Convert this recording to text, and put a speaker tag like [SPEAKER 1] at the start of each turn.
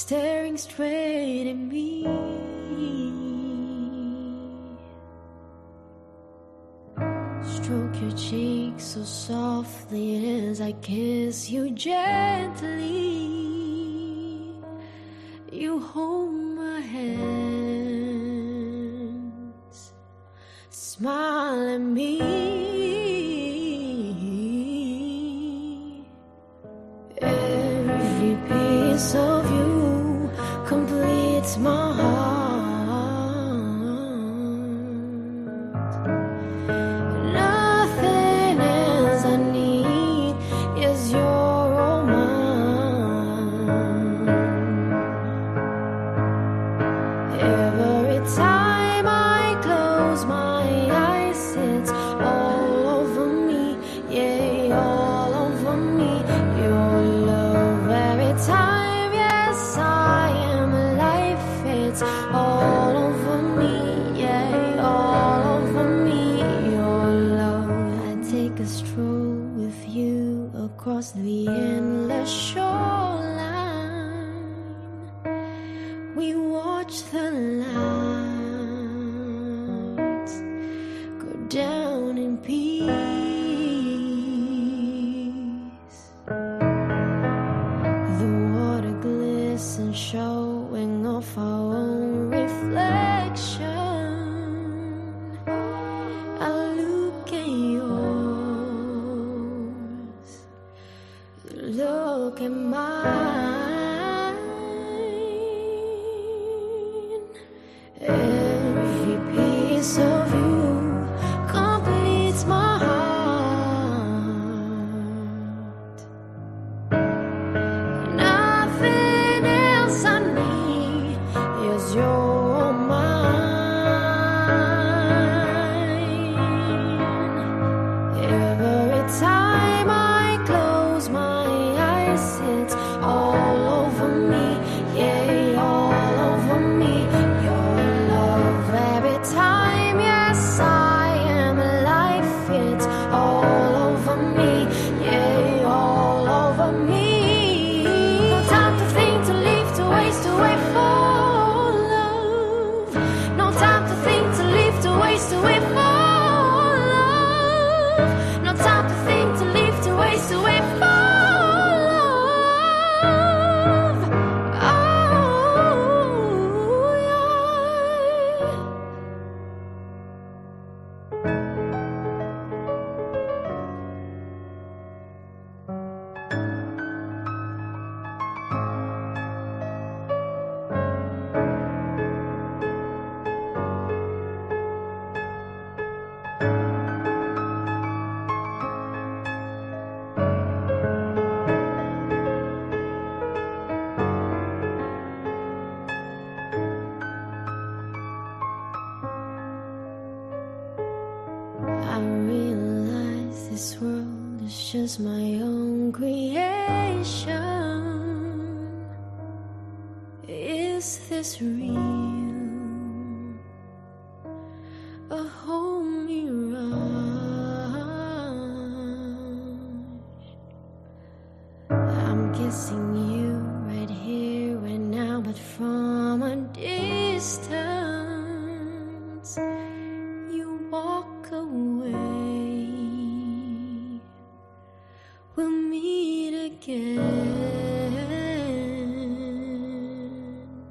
[SPEAKER 1] staring straight at me. Stroke your cheek so softly as I kiss you gently. You hold my hands, smile at me. Every piece of you small across the endless shoreline. We watch the lights go down in peace. broken mind. me. just my own creation. Is this real? A home mirage. I'm kissing you right here and now, but from 耶